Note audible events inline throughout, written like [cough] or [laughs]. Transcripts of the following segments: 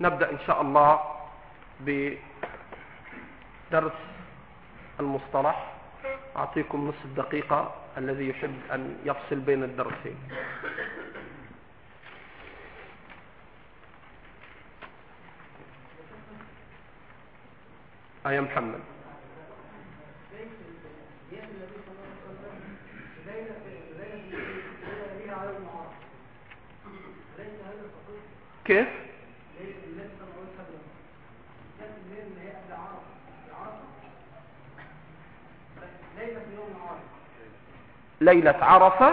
نبدأ إن شاء الله بدرس المصطلح. أعطيكم نصف دقيقة الذي يحب أن يفصل بين الدرسين. آية محمد. كيف؟ ليلة عرفة؟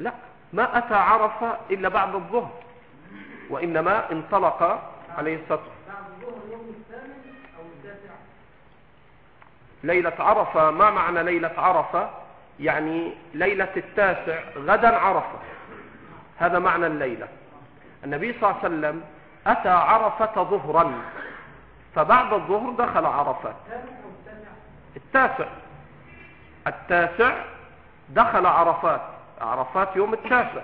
لا ما أتى عرفة إلا بعد الظهر وإنما انطلق عليه الصلاة ليلة عرفة ما معنى ليلة عرفة؟ يعني ليلة التاسع غدا عرفة. هذا معنى الليلة. النبي صلى الله عليه وسلم أتى عرفة ظهرا فبعد الظهر دخل عرفة. التاسع. التاسع دخل عرفات. عرفات يوم التاسع.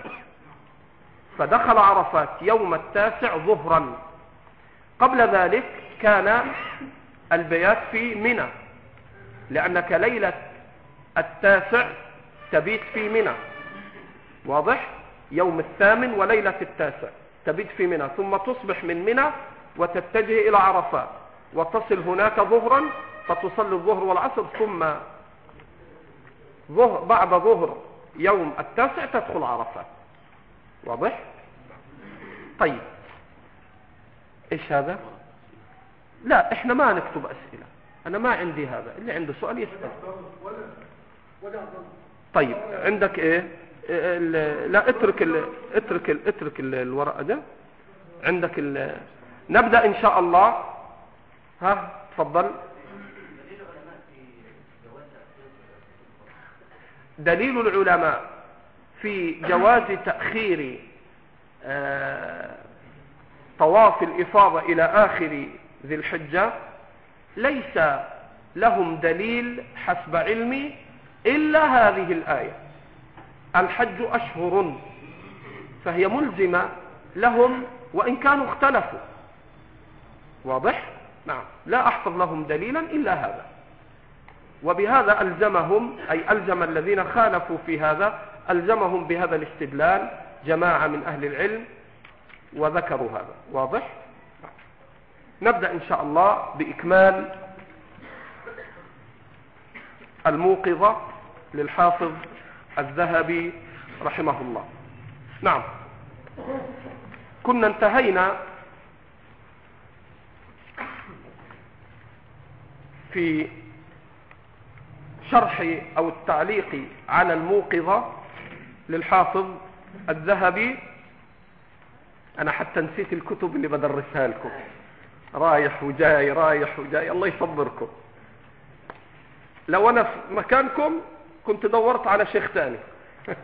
فدخل عرفات يوم التاسع ظهرا. قبل ذلك كان البيات في منى. لأنك ليلة التاسع تبيت في منى. واضح؟ يوم الثامن وليلة التاسع تبيت في منى. ثم تصبح من منى وتتجه إلى عرفات. وتصل هناك ظهرا فتصلي الظهر والعصر ثم ظهر بعد ظهر يوم التاسع تدخل عرفات واضح؟ طيب. إيش هذا؟ لا إحنا ما نكتب أسئلة. أنا ما عندي هذا. اللي عنده سؤال يسأل. طيب عندك إيه؟ لا اترك ال اترك ال اترك ال الورقه ده. عندك ال نبدأ إن شاء الله. ها تفضل. دليل العلماء في جواز تأخير آه، طواف الإفاضة إلى آخر ذي الحجة ليس لهم دليل حسب علمي إلا هذه الآية. الحج أشهر فهي ملزمة لهم وإن كانوا اختلفوا. واضح؟ نعم. لا أحفظ لهم دليلا إلا هذا. وبهذا ألزمهم أي ألزم الذين خالفوا في هذا ألزمهم بهذا الاستدلال جماعة من أهل العلم وذكروا هذا. واضح؟ نبدأ إن شاء الله بإكمال الموقظة للحافظ الذهبي رحمه الله. نعم. كنا انتهينا في شرح أو التعليق على الموقظة للحافظ الذهبي. أنا حتى نسيت الكتب اللي بدرسها لكم. رايح وجاي رايح وجاي. الله يصبركم. لو أنا في مكانكم كنت دورت على شيخ ثاني. [laughs]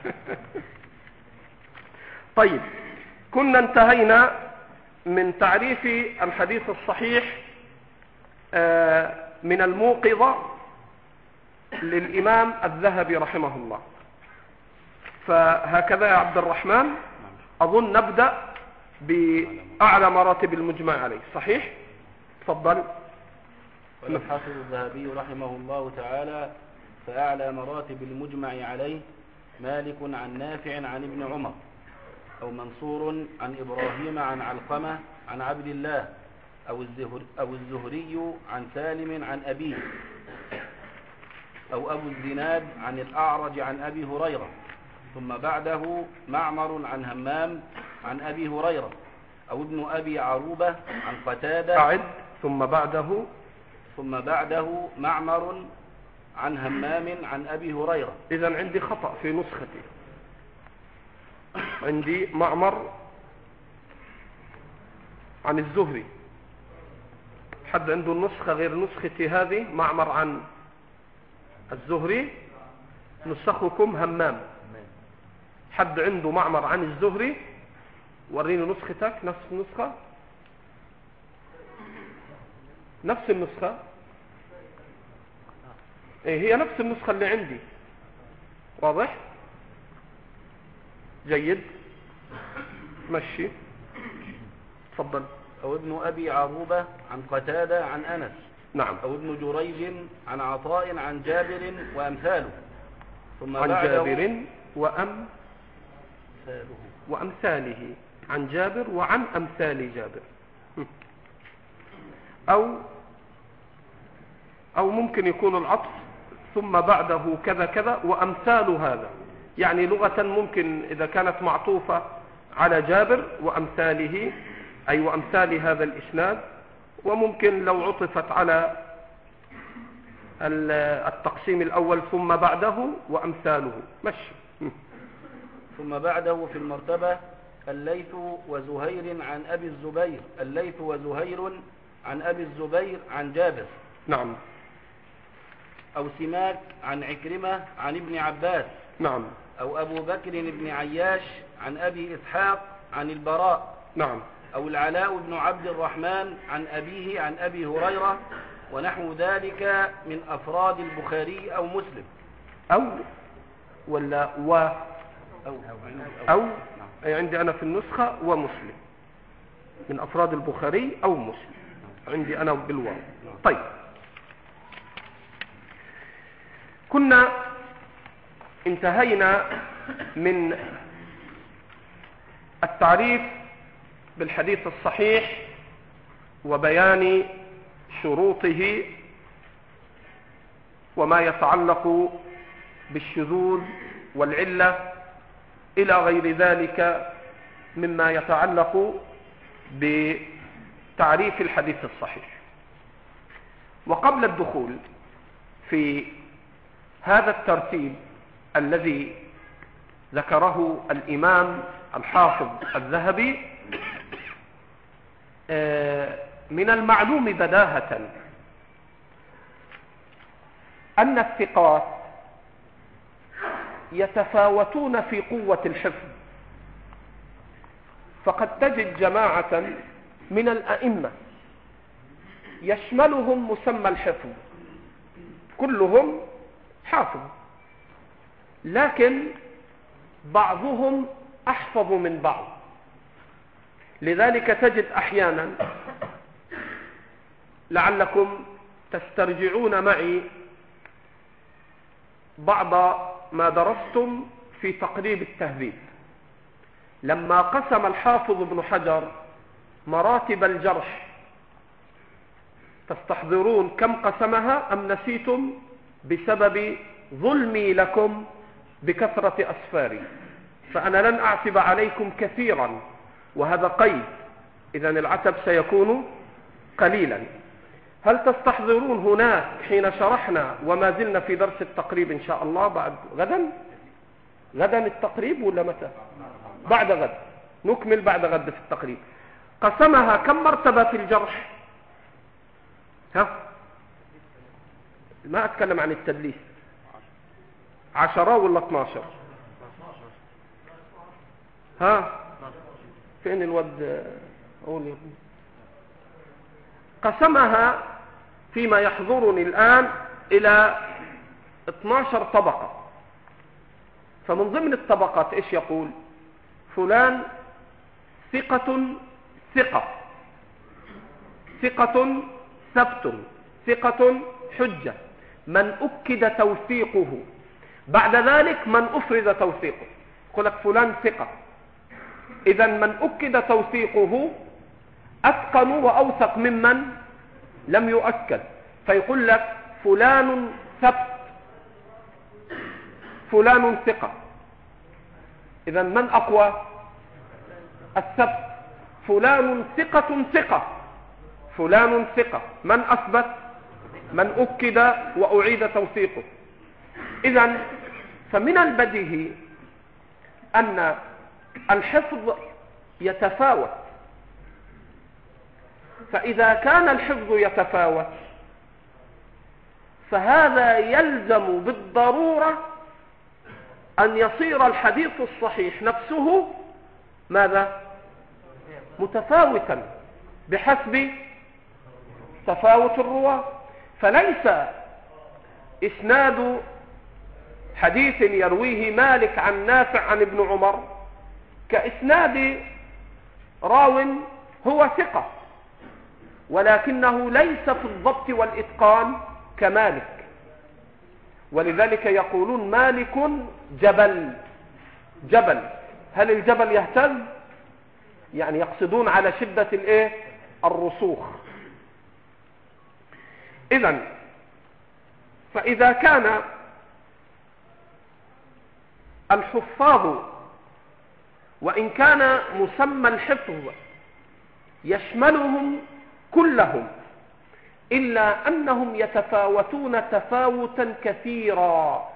طيب كنا انتهينا من تعريف الحديث الصحيح آه، من الموقظة. للإمام الذهبي رحمه الله. فهكذا يا عبد الرحمن أظن نبدأ بأعلى مراتب المجمع عليه. صحيح؟ تفضل. والحافظ الذهبي رحمه الله تعالى فأعلى مراتب المجمع عليه مالك عن نافع عن ابن عمر أو منصور عن إبراهيم عن علقمة عن عبد الله أو, الزهر أو الزهري عن سالم عن أبيه. أو أبو الزناد عن الأعرج عن أبي هريرة ثم بعده معمر عن همام عن أبي هريرة أو ابن أبي عروبة عن قتادة أعد ثم بعده؟ ثم بعده معمر عن همام عن أبي هريرة. إذا عندي خطأ في نسختي. عندي معمر عن الزهري. حد عنده النسخة غير نسختي هذه؟ معمر عن الزهري نسخكم همام. حد عنده معمر عن الزهري وريني نسختك نفس النسخة. نفس النسخة. إيه هي نفس النسخة اللي عندي. واضح؟ جيد. مشي. تفضل. أو ابن أبي عروبة عن قتادة عن أنس. نعم. أو ابن جريج عن عطاء عن جابر وأمثاله. ثم عن جابر وأم أمثاله. وأمثاله. عن جابر وعن أمثال جابر. [laughs] أو أو ممكن يكون العطف. ثم بعده كذا كذا وأمثال هذا. يعني لغة ممكن إذا كانت معطوفة على جابر وأمثاله. أي وأمثال هذا الإسناد. وممكن لو عطفت على ال- التقسيم الأول ثم بعده وأمثاله. مشي. ثم بعده في المرتبة الليث وزهير عن أبي الزبير الليث وزهير عن أبي الزبير عن جابر. نعم. أو سماك عن عكرمة عن ابن عباس. نعم. أو أبو بكر بن عياش عن أبي إسحاق عن البراء. نعم. أو العلاء بن عبد الرحمن عن أبيه عن أبي هريرة ونحو ذلك من أفراد البخاري أو مسلم. أو ولا و أو أو أي عندي أنا في النسخة ومسلم من أفراد البخاري أو مسلم. عندي أنا بالواو. طيب. كنا انتهينا من التعريف بالحديث الصحيح وبيان شروطه وما يتعلق بالشذوذ والعلة إلى غير ذلك مما يتعلق بتعريف الحديث الصحيح. وقبل الدخول في هذا الترتيب الذي ذكره الإمام الحافظ الذهبي من المعلوم بداهة أن الثقات يتفاوتون في قوة الحفظ. فقد تجد جماعة من الأئمة يشملهم مسمى الحفظ كلهم حافظ لكن بعضهم أحفظ من بعض. لذلك تجد أحيانا لعلكم تسترجعون معي بعض ما درستم في تقريب التهذيب. لما قسم الحافظ ابن حجر مراتب الجرح تستحضرون كم قسمها أم نسيتم بسبب ظلمي لكم بكثرة أسفاري؟ فأنا لن أعتب عليكم كثيرا. وهذا قيد. إذا العتب سيكون قليلا. هل تستحضرون هناك حين شرحنا وما زلنا في درس التقريب إن شاء الله بعد غدا؟ غدا التقريب ولا متى؟ بعد غد. نكمل بعد غد في التقريب. قسمها كم مرتبة في الجرح؟ ها؟ ما أتكلم عن التدليس. عشرة ولا 12 ها؟ فين الود؟ قول يا ابني. قسمها فيما يحضرني الآن إلى 12 طبقة. فمن ضمن الطبقات إيش يقول؟ فلان ثقة ثقة. ثقة ثبت. ثقة حجة. من أكد توثيقه. بعد ذلك من أفرد توثيقه. يقول لك فلان ثقة. إذا من أكد توثيقه أتقن وأوثق ممن لم يؤكد. فيقول لك فلان ثبت فلان ثقة. إذا من أقوى؟ الثبت. فلان ثقة ثقة. فلان ثقة. من أثبت؟ من أكد وأعيد توثيقه. إذا فمن البديهي أن الحفظ يتفاوت. فإذا كان الحفظ يتفاوت فهذا يلزم بالضرورة أن يصير الحديث الصحيح نفسه ماذا؟ متفاوتا بحسب تفاوت الرواة. فليس إسناد حديث يرويه مالك عن نافع عن ابن عمر كإسناد راو هو ثقة ولكنه ليس في الضبط والإتقان كمالك. ولذلك يقولون مالك جبل. جبل. هل الجبل يهتز؟ يعني يقصدون على شدة الإيه؟ الرسوخ. اذا فإذا كان الحفاظ وإن كان مسمى الحفظ يشملهم كلهم إلا أنهم يتفاوتون تفاوتا كثيرا.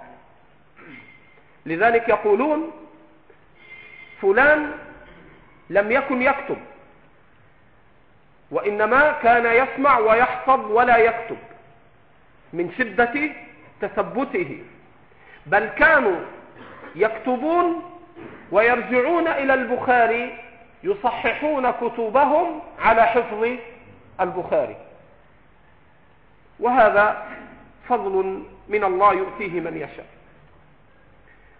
لذلك يقولون فلان لم يكن يكتب وإنما كان يسمع ويحفظ ولا يكتب من شدة تثبته بل كانوا يكتبون ويرجعون إلى البخاري يصححون كتبهم على حفظ البخاري. وهذا فضل من الله يؤتيه من يشاء.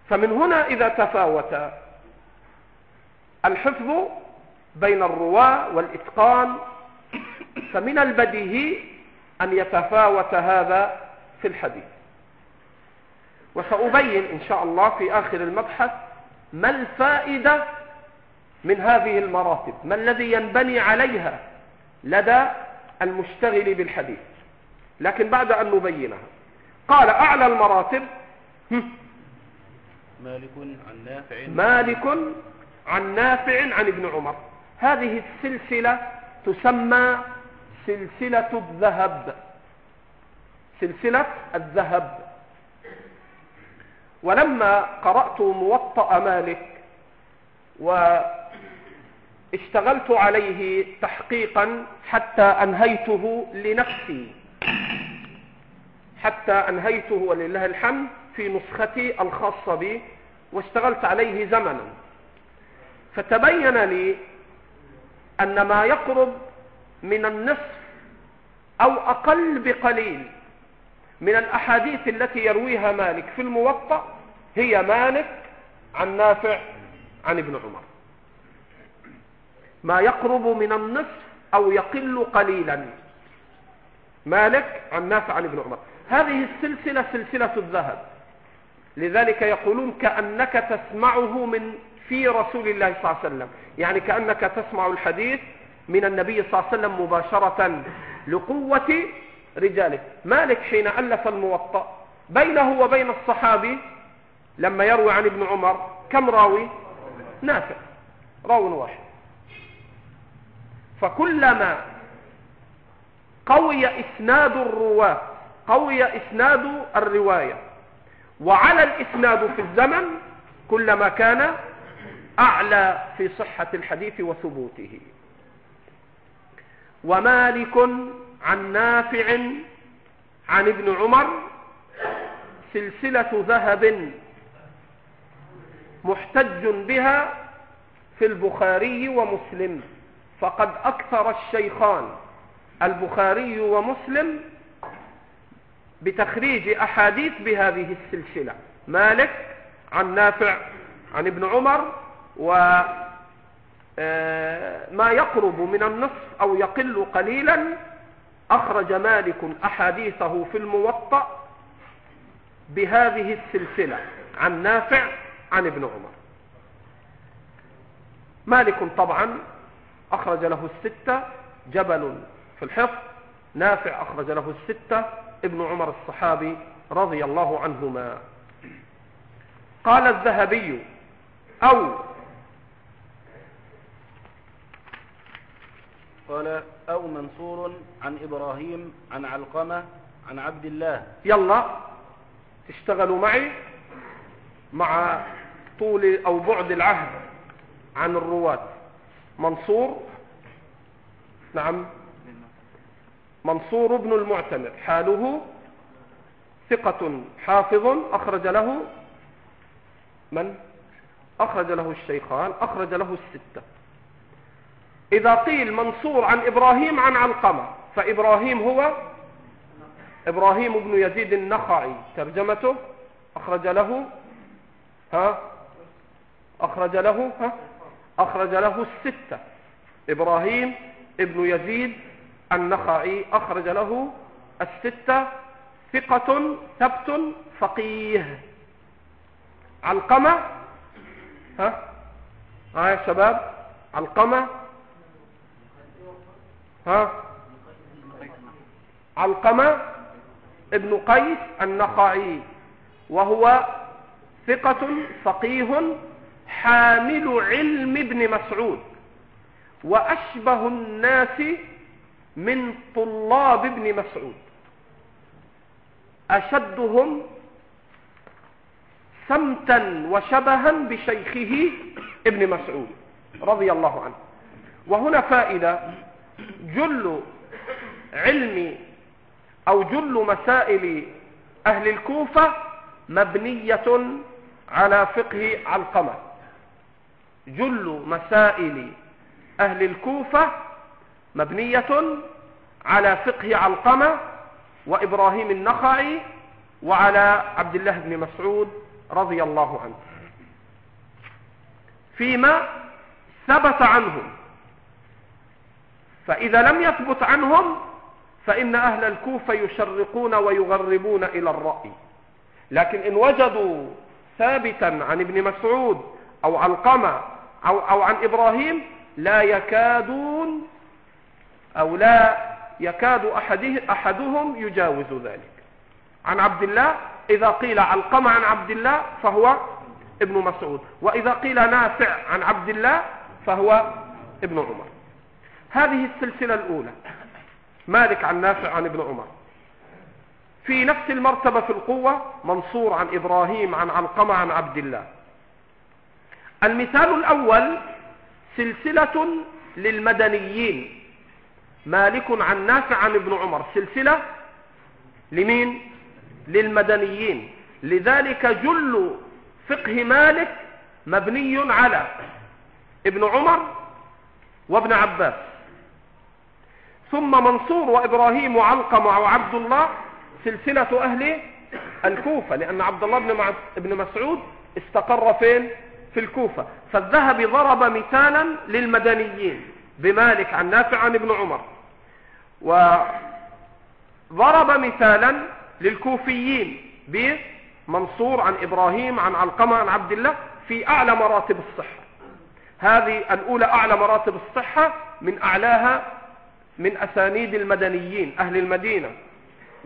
فمن هنا إذا تفاوت الحفظ بين الرواة والإتقان فمن البديهي أن يتفاوت هذا في الحديث. وسأبين إن شاء الله في آخر المبحث ما الفائدة من هذه المراتب؟ ما الذي ينبني عليها لدى المشتغل بالحديث؟ لكن بعد أن نبينها قال أعلى المراتب مالك عن نافع. مالك عن نافع عن ابن عمر. هذه السلسلة تسمى سلسلة الذهب. سلسلة الذهب. ولما قرأت موطأ مالك واشتغلت عليه تحقيقا حتى أنهيته لنفسي. حتى أنهيته ولله الحمد في نسختي الخاصة بي واشتغلت عليه زمنا. فتبين لي أن ما يقرب من النصف أو أقل بقليل من الأحاديث التي يرويها مالك في الموطأ هي مالك عن نافع عن ابن عمر. ما يقرب من النصف أو يقل قليلا. مالك عن نافع عن ابن عمر. هذه السلسلة سلسلة الذهب. لذلك يقولون كأنك تسمعه من في رسول الله صلى الله عليه وسلم. يعني كأنك تسمع الحديث من النبي صلى الله عليه وسلم مباشرة لقوة رجاله مالك حين ألف الموطأ بينه وبين الصحابي لما يروي عن ابن عمر كم راوي؟ نافع. راو واحد. فكلما قوي إسناد الرواة قوي إسناد الرواية وعلى الإسناد في الزمن كلما كان أعلى في صحة الحديث وثبوته. ومالك عن نافع عن ابن عمر سلسلة ذهب محتج بها في البخاري ومسلم فقد أكثر الشيخان البخاري ومسلم بتخريج أحاديث بهذه السلسلة. مالك عن نافع عن ابن عمر وما آه، يقرب من النصف أو يقل قليلا أخرج مالك أحاديثه في الموطأ بهذه السلسلة عن نافع عن ابن عمر. مالك طبعا أخرج له الستة جبل في الحفظ نافع أخرج له الستة ابن عمر الصحابي رضي الله عنهما. قال الذهبي أو قال أو منصور عن إبراهيم عن علقمة عن عبد الله. يلا تشتغلوا معي مع طول أو بعد العهد عن الرواة. منصور نعم منصور بن المعتمر. حاله ثقة حافظ أخرج له من؟ أخرج له الشيخان أخرج له الستة. إذا قيل منصور عن إبراهيم عن علقمة فإبراهيم هو؟ إبراهيم بن يزيد النخعي ترجمته؟ أخرج له؟ ها؟ أخرج له؟ ها؟ أخرج له الستة. إبراهيم ابن يزيد النخعي أخرج له الستة. ثقة ثبت فقيه. علقمة؟ ها؟ ها يا شباب علقمة؟ ها؟ علقمة ابن قيس النخعي وهو ثقة فقيه حامل علم ابن مسعود وأشبه الناس من طلاب ابن مسعود. أشدهم سمتا وشبها بشيخه ابن مسعود رضي الله عنه. وهنا فائدة جل علم أو جل مسائل أهل الكوفة مبنية على فقه علقمة جل مسائل أهل الكوفة مبنية على فقه علقمة وإبراهيم النخعي وعلى عبد الله بن مسعود رضي الله عنه. فيما ثبت عنهم فإذا لم يثبت عنهم فإن أهل الكوفة يشرقون ويغربون إلى الرأي. لكن إن وجدوا ثابتا عن ابن مسعود أو علقمة أو, أو عن إبراهيم لا يكادون أو لا يكاد أحده أحدهم يجاوز ذلك. عن عبد الله إذا قيل علقمة عن عبد الله فهو ابن مسعود. وإذا قيل نافع عن عبد الله فهو ابن عمر. هذه السلسلة الأولى. مالك عن نافع عن ابن عمر. في نفس المرتبة في القوة منصور عن إبراهيم عن علقمة عن عبد الله. المثال الأول سلسلة للمدنيين. مالك عن نافع عن ابن عمر. سلسلة لمين؟ للمدنيين. لذلك جل فقه مالك مبني على ابن عمر وابن عباس. ثم منصور وإبراهيم وعلقم وعبد الله سلسلة أهل الكوفة لأن عبد الله بن مسعود استقر فين؟ في الكوفة. فالذهبي ضرب مثالا للمدنيين بمالك عن نافع عن ابن عمر. وضرب مثالا للكوفيين بمنصور عن إبراهيم عن علقمة عن عبد الله في أعلى مراتب الصحة. هذه الأولى أعلى مراتب الصحة من أعلاها من أسانيد المدنيين أهل المدينة.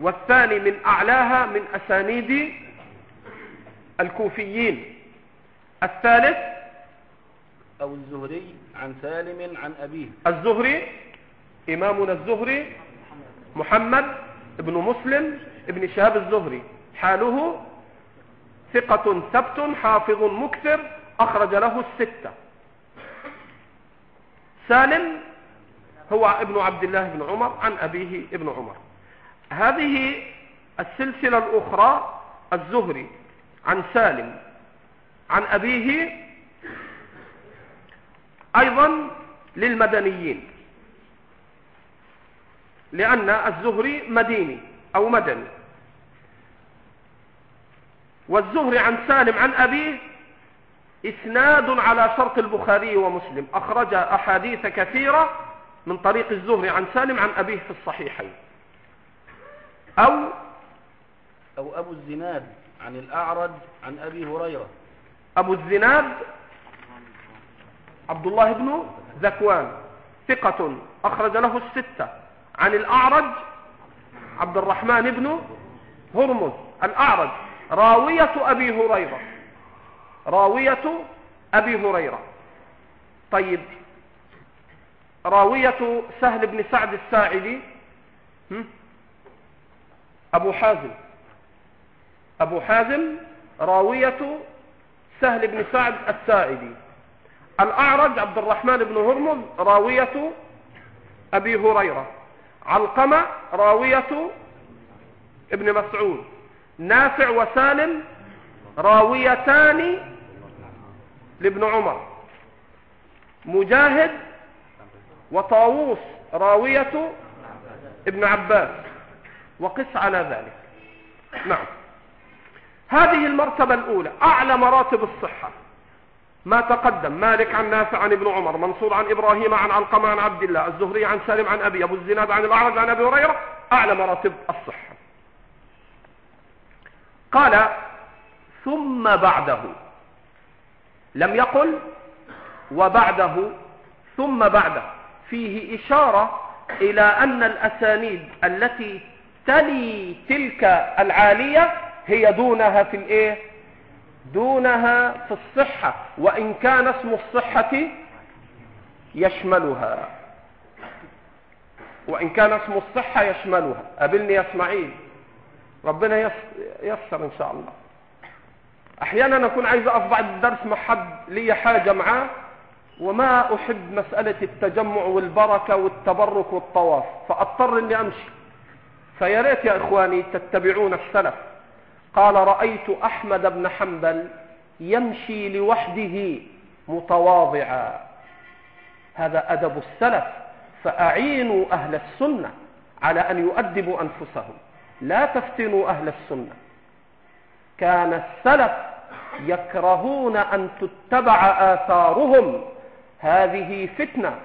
والثاني من أعلاها من أسانيد الكوفيين. الثالث أو الزهري عن سالم عن أبيه. الزهري إمامنا الزهري محمد بن مسلم ابن شهاب الزهري. حاله ثقة ثبت حافظ مكثر أخرج له الستة. سالم هو ابن عبد الله بن عمر عن أبيه ابن عمر. هذه السلسلة الأخرى الزهري عن سالم عن أبيه أيضا للمدنيين. لأن الزهري مديني أو مدني. والزهري عن سالم عن أبيه إسناد على شرط البخاري ومسلم. أخرج أحاديث كثيرة من طريق الزهري عن سالم عن أبيه في الصحيحين. أو أو أبو الزناد عن الأعرج عن أبي هريرة. أبو الزناد عبد الله بن ذكوان ثقة أخرج له الستة. عن الأعرج عبد الرحمن بن هرمز الأعرج راوية أبي هريرة. راوية أبي هريرة. طيب راوية سهل بن سعد الساعدي أبو حازم. أبو حازم راوية سهل بن سعد الساعدي. الأعرج عبد الرحمن بن هرمز راوية أبي هريرة. علقمة راوية ابن مسعود. نافع وسالم راويتان لابن عمر. مجاهد وطاووس راوية ابن عباس. وقس على ذلك. نعم. هذه المرتبة الأولى. أعلى مراتب الصحة. ما تقدم. مالك عن نافع عن ابن عمر منصور عن إبراهيم عن علقمة عن عبد الله الزهري عن سالم عن أبي أبو الزناد عن الأعرج عن أبي هريرة. أعلى مراتب الصحة. قال ثم بعده. لم يقل وبعده. ثم بعده. فيه إشارة إلى أن الأسانيد التي تلي تلك العالية هي دونها في الإيه؟ دونها في الصحة وإن كان اسم الصحة يشملها. وإن كان اسم الصحة يشملها. قابلني يا إسماعيل. ربنا يسر إن شاء الله. أحيانا أكون عايز أقف بعد الدرس مع حد لي حاجة معاه. وما أحب مسألة التجمع والبركة والتبرك والطواف فأضطر أني أمشي. فيا ريت يا إخواني تتبعون السلف. قال رأيت أحمد بن حنبل يمشي لوحده متواضعا. هذا أدب السلف فأعينوا أهل السنة على أن يؤدبوا أنفسهم. لا تفتنوا أهل السنة. كان السلف يكرهون أن تتبع آثارهم. هذه فتنة.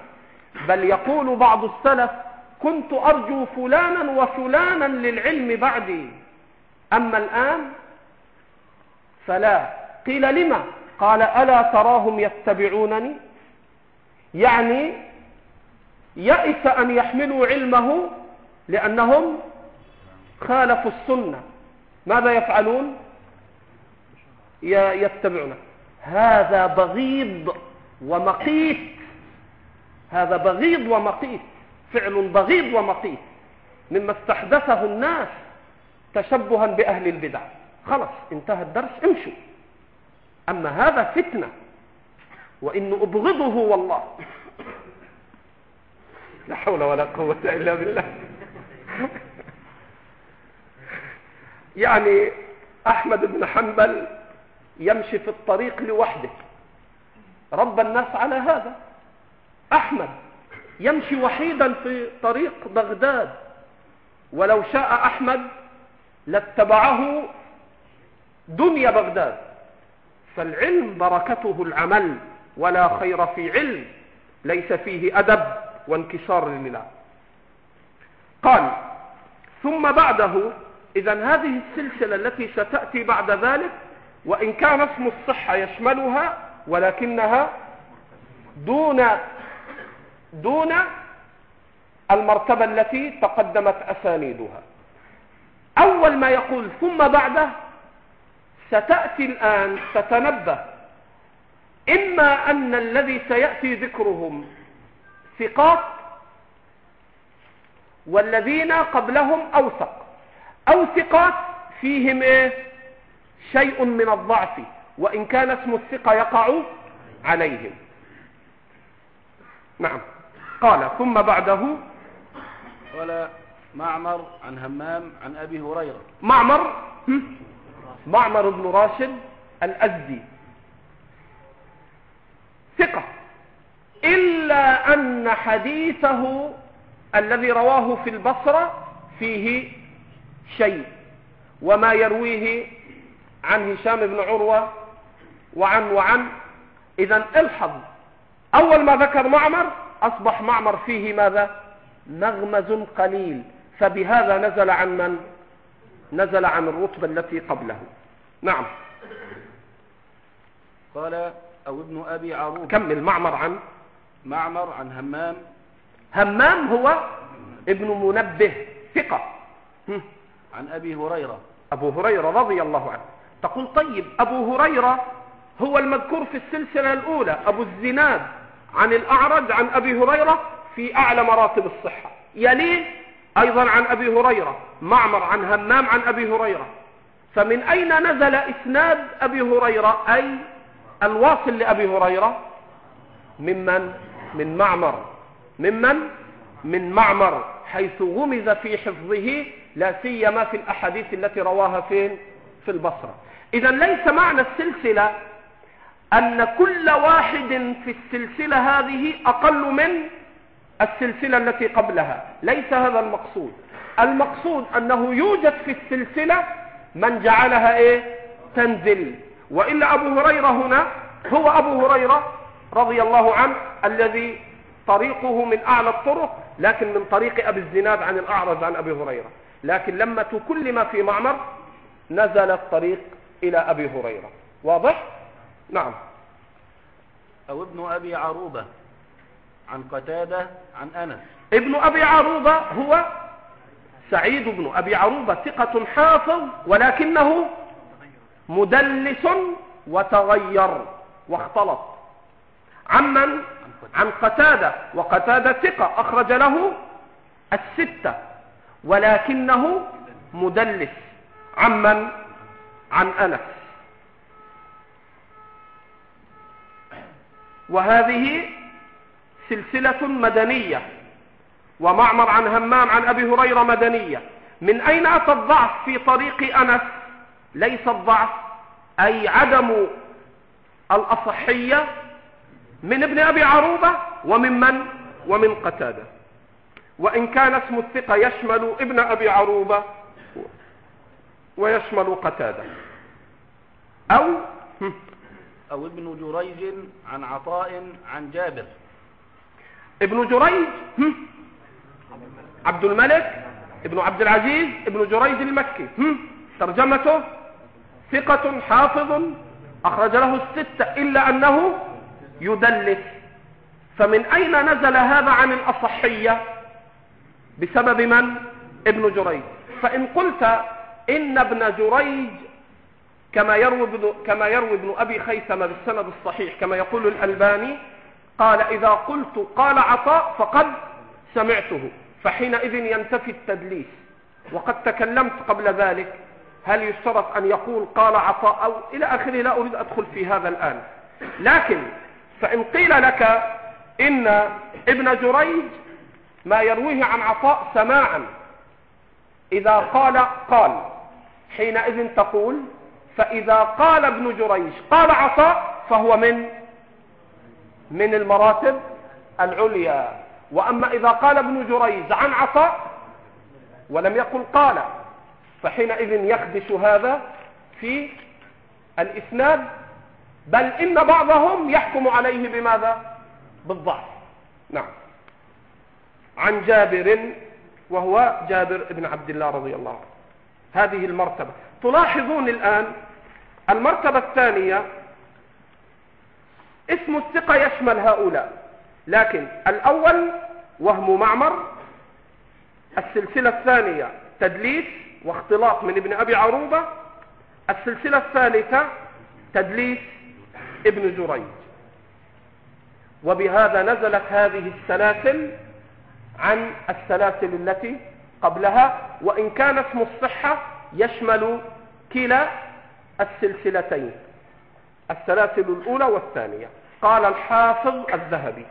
بل يقول بعض السلف كنت أرجو فلانا وفلانا للعلم بعدي. أما الآن؟ فلا. قيل لما؟ قال ألا تراهم يتبعونني؟ يعني يئس أن يحملوا علمه لأنهم خالفوا السنة. ماذا يفعلون؟ يتبعونه. هذا بغيض. ومقيت. هذا بغيض ومقيت. فعل بغيض ومقيت. مما استحدثه الناس تشبها بأهل البدع. خلاص انتهى الدرس امشوا. أما هذا فتنة. وإن أبغضه والله. لا حول ولا قوة إلا بالله. يعني أحمد بن حنبل يمشي في الطريق لوحده. رب الناس على هذا. أحمد يمشي وحيدا في طريق بغداد. ولو شاء أحمد لاتبعه دنيا بغداد. فالعلم بركته العمل ولا خير في علم ليس فيه أدب وانكسار لله قال ثم بعده إذا هذه السلسلة التي ستأتي بعد ذلك وإن كان اسم الصحة يشملها ولكنها دون دون المرتبة التي تقدمت أسانيدها. أول ما يقول ثم بعده ستأتي الآن تتنبه. إما أن الذي سيأتي ذكرهم ثقات والذين قبلهم أوثق. أو ثقات فيهم إيه؟ شيء من الضعف. وإن كان اسم الثقة يقع عليهم. نعم. قال ثم بعده. قال معمر عن همام عن أبي هريرة. معمر معمر بن راشد الأزدي. ثقة. إلا أن حديثه الذي رواه في البصرة فيه شيء وما يرويه عن هشام بن عروة وعن وعن. إذا الحظ. أول ما ذكر معمر أصبح معمر فيه ماذا؟ مغمز قليل. فبهذا نزل عن من؟ نزل عن الرتبة التي قبله. نعم. قال أو ابن أبي عروب كمل معمر عن؟ معمر عن همام. همام هو ابن منبه ثقة. عن أبي هريرة. أبو هريرة رضي الله عنه. تقول طيب أبو هريرة هو المذكور في السلسلة الأولى أبو الزناد عن الأعرج عن أبي هريرة في أعلى مراتب الصحة. يليه أيضا عن أبي هريرة معمر عن همام عن أبي هريرة. فمن أين نزل إسناد أبي هريرة؟ أي الواصل لأبي هريرة؟ ممن؟ من معمر. ممن؟ من معمر حيث غمز في حفظه لا سيما في الأحاديث التي رواها فين؟ في البصرة. إذا ليس معنى السلسلة أن كل واحد في السلسلة هذه أقل من السلسلة التي قبلها. ليس هذا المقصود. المقصود أنه يوجد في السلسلة من جعلها إيه؟ تنزل. وإلا أبو هريرة هنا هو أبو هريرة رضي الله عنه الذي طريقه من أعلى الطرق لكن من طريق أبي الزناد عن الأعرج عن أبي هريرة. لكن لما تكلم في معمر نزل الطريق إلى أبي هريرة. واضح؟ نعم. أو ابن أبي عروبة عن قتادة عن أنس. ابن أبي عروبة هو سعيد بن أبي عروبة ثقة حافظ ولكنه مدلس وتغير واختلط. عمن عن قتادة وقتادة ثقة أخرج له الستة ولكنه مدلس. عمن عن أنس. وهذه سلسلة مدنية. ومعمر عن همام عن أبي هريرة مدنية. من أين أتى الضعف في طريق أنس؟ ليس الضعف أي عدم الأصحية من ابن أبي عروبة ومن من؟ ومن قتادة. وإن كان اسم الثقة يشمل ابن أبي عروبة ويشمل قتادة. أو أو ابن جريج عن عطاء عن جابر. ابن جريج؟ عبد الملك ابن عبد العزيز ابن جريج المكي. ترجمته؟ ثقة حافظ أخرج له الستة إلا أنه يدلس. فمن أين نزل هذا عن الأصحية؟ بسبب من؟ ابن جريج. فإن قلت إن ابن جريج كما يروي ابن, كما يروي ابن أبي خيثمة بالسند الصحيح كما يقول الألباني قال إذا قلت قال عطاء فقد سمعته فحينئذ ينتفي التدليس. وقد تكلمت قبل ذلك هل يشترط أن يقول قال عطاء أو إلى آخره لا أريد أدخل في هذا الآن. لكن فإن قيل لك إن ابن جريج ما يرويه عن عطاء سماعا إذا قال قال حينئذ تقول فإذا قال ابن جريج قال عطاء فهو من من المراتب العليا. وأما إذا قال ابن جريج عن عطاء ولم يقل قال فحينئذ يخدش هذا في الإسناد. بل إن بعضهم يحكم عليه بماذا؟ بالضعف. نعم. عن جابر وهو جابر بن عبد الله رضي الله عنه. هذه المرتبة. تلاحظون الآن المرتبة الثانية اسم الثقة يشمل هؤلاء لكن الأول وهم معمر السلسلة الثانية تدليس واختلاط من ابن أبي عروبة السلسلة الثالثة تدليس ابن جريج. وبهذا نزلت هذه السلاسل عن السلاسل التي قبلها وإن كان اسم الصحة يشمل كلا السلسلتين السلاسل الأولى والثانية. قال الحافظ الذهبي.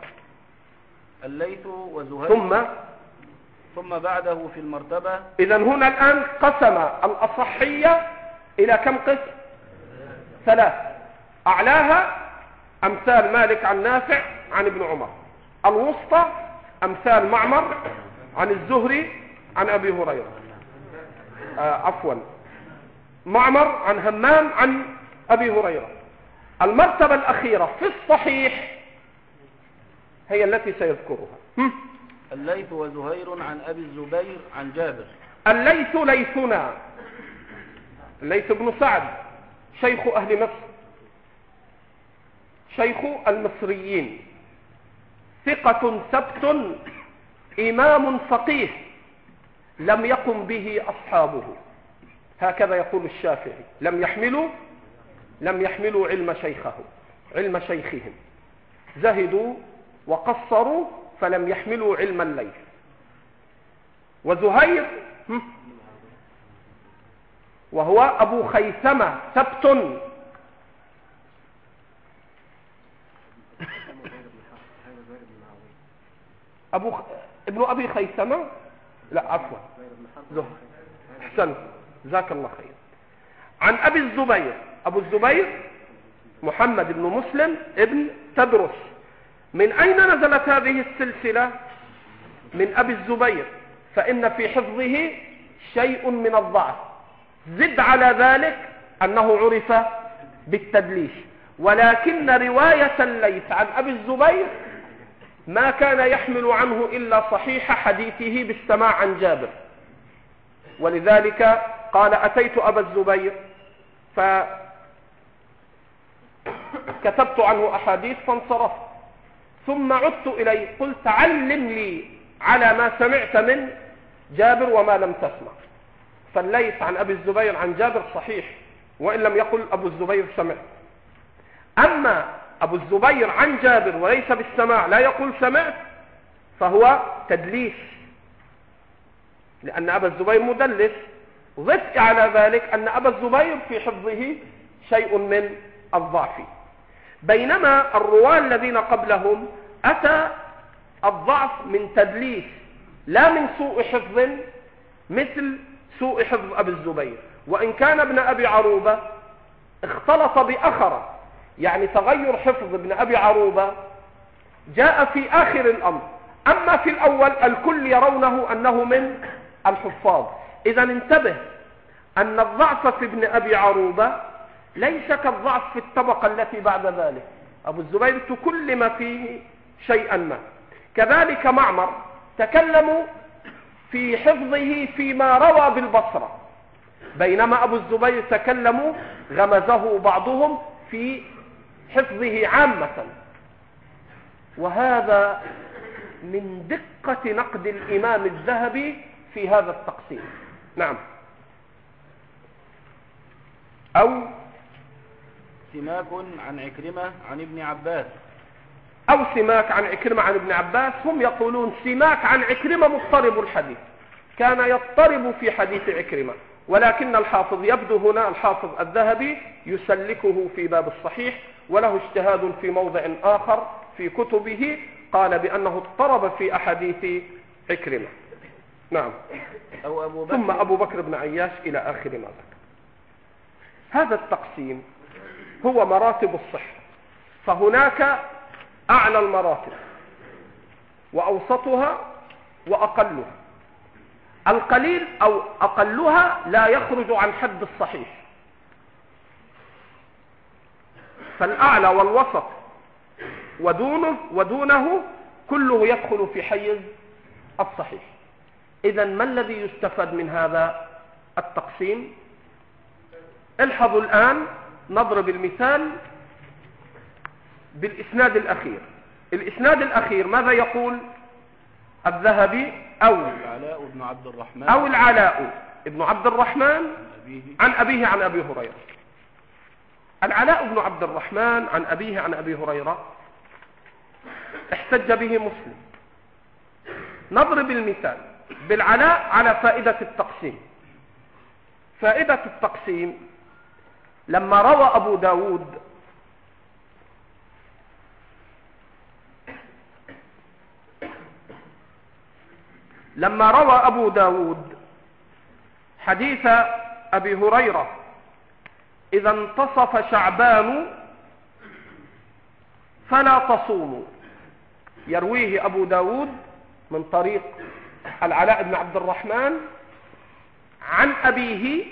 الليث وزهير. ثم؟ ثم بعده في المرتبة. إذا هنا الآن قسم الأصحية إلى كم قسم؟ ثلاث. أعلاها أمثال مالك عن نافع عن ابن عمر. الوسطى أمثال معمر عن الزهري عن أبي هريرة. آه عفوا. معمر عن همام عن أبي هريرة. المرتبة الأخيرة في الصحيح هي التي سيذكرها؟ الليث وزهير عن أبي الزبير عن جابر. الليث ليثنا. الليث بن سعد شيخ أهل مصر. شيخ المصريين. ثقة سبت إمام فقيه. لم يقم به أصحابه. هكذا يقول الشافعي. لم يحملوا لم يحملوا علم شيخه علم شيخهم. زهدوا وقصروا فلم يحملوا علم الليل وزهير وهو أبو خيثمة سبت. أبو خ... ابن أبي خيثمة؟ لا عفوا. زهر. أحسنت. جزاك الله خير. عن أبي الزبير. أبو الزبير محمد بن مسلم ابن تدرس. من أين نزلت هذه السلسلة؟ من أبي الزبير. فإن في حفظه شيء من الضعف. زد على ذلك أنه عرف بالتدليس. ولكن رواية الليث عن أبي الزبير ما كان يحمل عنه إلا صحيح حديثه بالسماع عن جابر. ولذلك قال أتيت أبا الزبير فكتبت عنه أحاديث فانصرفت ثم عدت إليه قلت علم لي على ما سمعت من جابر وما لم تسمع. فالليث عن أبي الزبير عن جابر صحيح وإن لم يقل أبو الزبير سمع أما أبو الزبير عن جابر وليس بالسماع لا يقول سمعت فهو تدليس. لأن أبا الزبير مدلس. ضف على ذلك أن أبا الزبير في حفظه شيء من الضعف. بينما الرواة الذين قبلهم أتى الضعف من تدليس لا من سوء حفظ مثل سوء حفظ أبي الزبير. وإن كان ابن أبي عروبة اختلط بأخر يعني تغير حفظ ابن أبي عروبة جاء في آخر الأمر. أما في الأول الكل يرونه أنه من الحفاظ. إذا انتبه أن الضعف في ابن أبي عروبة ليس كالضعف في الطبقة التي بعد ذلك. أبو الزبير تكلم فيه شيئا ما. كذلك معمر تكلموا في حفظه فيما روى بالبصرة. بينما أبو الزبير تكلموا غمزه بعضهم في حفظه عامة. وهذا من دقة نقد الإمام الذهبي في هذا التقسيم. نعم. أو سماك عن عكرمة عن ابن عباس. أو سماك عن عكرمة عن ابن عباس. هم يقولون سماك عن عكرمة مضطرب الحديث. كان يضطرب في حديث عكرمة. ولكن الحافظ يبدو هنا الحافظ الذهبي يسلكه في باب الصحيح وله اجتهاد في موضع آخر في كتبه قال بأنه اضطرب في أحاديث عكرمة. نعم. أو أبو بكر. ثم أبو بكر بن عياش إلى آخر ما ذكر. هذا التقسيم هو مراتب الصحة فهناك أعلى المراتب وأوسطها وأقلها. القليل أو أقلها لا يخرج عن حد الصحيح. فالأعلى والوسط ودونه ودونه كله يدخل في حيز الصحيح. إذا ما الذي يستفاد من هذا التقسيم؟ الحظوا الآن نضرب المثال بالإسناد الأخير. الإسناد الأخير ماذا يقول؟ الذهبي أو العلاء بن عبد الرحمن. أو العلاء ابن عبد الرحمن عن أبيه. عن أبيه عن أبي هريرة. العلاء بن عبد الرحمن عن أبيه عن أبي هريرة احتج به مسلم. نضرب المثال بالعلاء على فائدة التقسيم. فائدة التقسيم لما روى أبو داود لما روى أبو داود حديث أبي هريرة إذا انتصف شعبان فلا تصوموا. يرويه أبو داود من طريق العلاء بن عبد الرحمن عن أبيه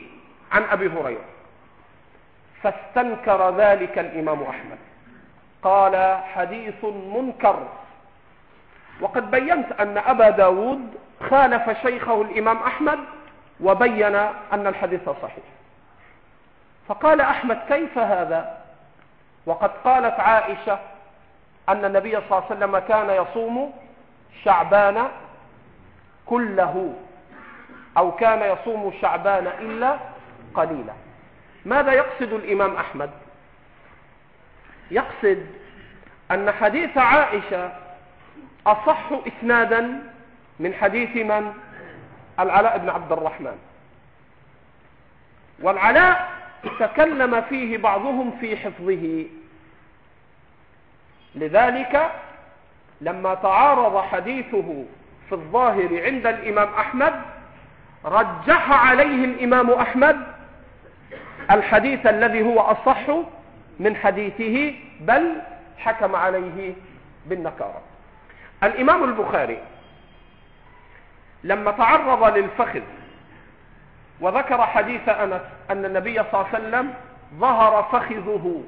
عن أبي هريرة. فاستنكر ذلك الإمام أحمد. قال حديث منكر. وقد بينت أن أبا داود خالف شيخه الإمام أحمد وبين أن الحديث صحيح. فقال أحمد كيف هذا؟ وقد قالت عائشة أن النبي صلى الله عليه وسلم كان يصوم شعبان كله أو كان يصوم شعبان إلا قليلا. ماذا يقصد الإمام أحمد؟ يقصد أن حديث عائشة أصح إسنادا من حديث من؟ العلاء بن عبد الرحمن. والعلاء تكلم فيه بعضهم في حفظه. لذلك لما تعارض حديثه في الظاهر عند الإمام أحمد رجح عليه الإمام أحمد الحديث الذي هو أصح من حديثه بل حكم عليه بالنكارة. الإمام البخاري لما تعرض للفخذ وذكر حديث أنس أن النبي صلى الله عليه وسلم ظهر فخذه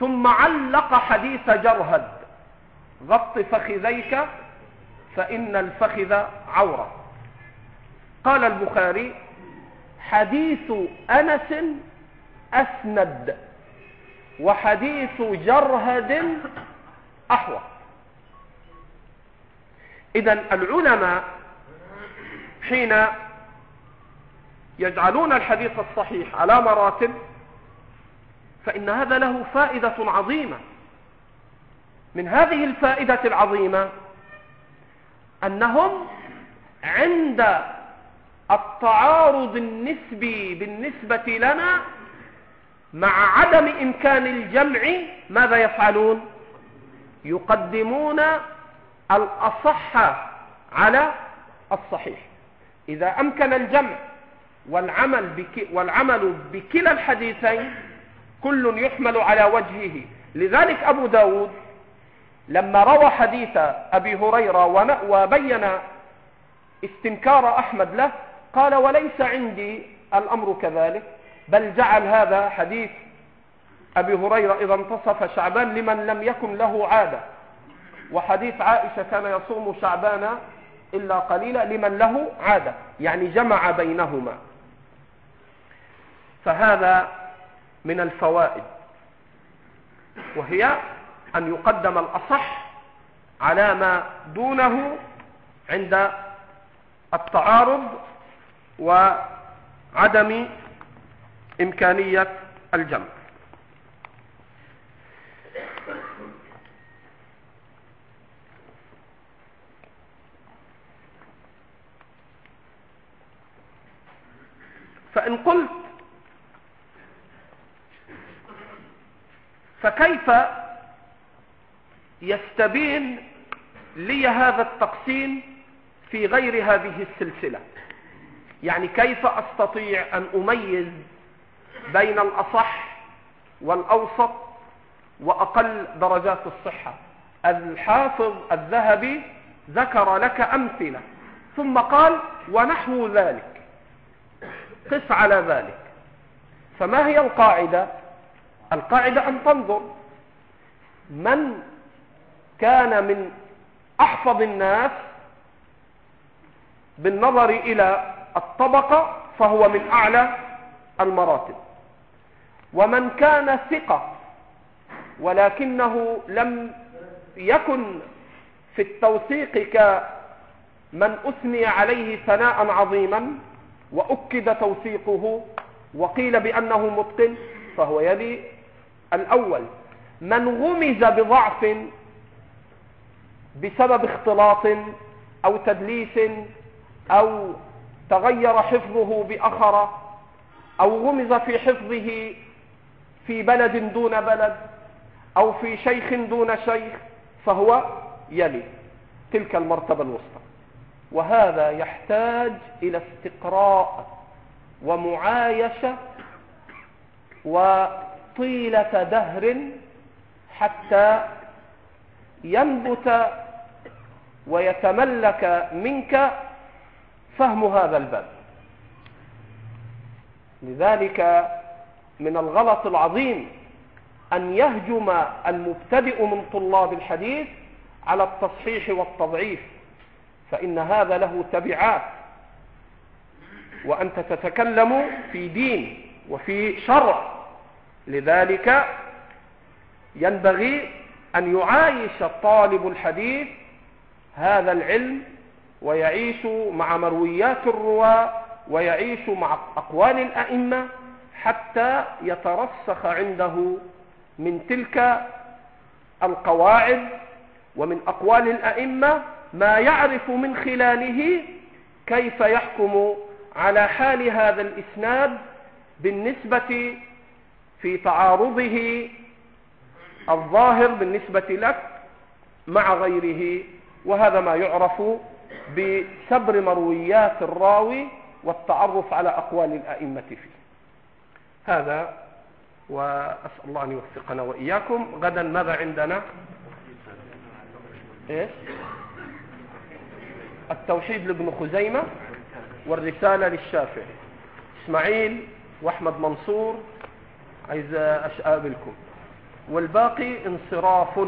ثم علق حديث جرهد غط فخذيك فإن الفخذ عورة. قال البخاري حديث أنس أسند وحديث جرهد أحوط. إذا العلماء حين يجعلون الحديث الصحيح على مراتب فإن هذا له فائدة عظيمة. من هذه الفائدة العظيمة أنهم عند التعارض النسبي بالنسبة لنا مع عدم إمكان الجمع ماذا يفعلون؟ يقدمون الأصح على الصحيح. إذا أمكن الجمع والعمل, بك والعمل بكلا الحديثين كل يحمل على وجهه. لذلك أبو داود لما روى حديث أبي هريرة وبين استنكار أحمد له قال وليس عندي الأمر كذلك بل جعل هذا حديث أبي هريرة إذا انتصف شعبان لمن لم يكن له عادة. وحديث عائشة كان يصوم شعبان إلا قليلا لمن له عادة يعني جمع بينهما. فهذا من الفوائد. وهي أن يقدم الأصح على ما دونه عند التعارض وعدم إمكانية الجمع. فإن قلت فكيف يستبين لي هذا التقسيم في غير هذه السلسلة؟ يعني كيف أستطيع أن أميز بين الأصح والأوسط وأقل درجات الصحة؟ الحافظ الذهبي ذكر لك أمثلة ثم قال ونحو ذلك. قس على ذلك. فما هي القاعدة؟ القاعدة أن تنظر من كان من أحفظ الناس بالنظر إلى الطبقة فهو من أعلى المراتب. ومن كان ثقة ولكنه لم يكن في التوثيق كمن أثني عليه ثناء عظيما وأكد توثيقه وقيل بأنه متقن فهو يلي الأول. من غمز بضعف بسبب اختلاط أو تدليس أو تغير حفظه بأخر أو غمز في حفظه في بلد دون بلد أو في شيخ دون شيخ فهو يلي تلك المرتبة الوسطى. وهذا يحتاج إلى استقراء ومعايشة وطيلة دهر حتى ينبت ويتملك منك فهم هذا الباب. لذلك من الغلط العظيم أن يهجم المبتدئ من طلاب الحديث على التصحيح والتضعيف. فإن هذا له تبعات. وأنت تتكلم في دين وفي شرع. لذلك ينبغي أن يعايش طالب الحديث هذا العلم ويعيش مع مرويات الرواة ويعيش مع أقوال الأئمة حتى يترسخ عنده من تلك القواعد ومن أقوال الأئمة ما يعرف من خلاله كيف يحكم على حال هذا الإسناد بالنسبة في تعارضه الظاهر بالنسبة لك مع غيره وهذا ما يعرف بسبر مرويات الراوي والتعرف على أقوال الأئمة فيه. هذا وأسأل الله أن يوفقنا وإياكم. غدا ماذا عندنا؟ إيش؟ التوحيد لابن خزيمة والرسالة للشافعي. إسماعيل وأحمد منصور عايز أقابلكم. والباقي انصراف.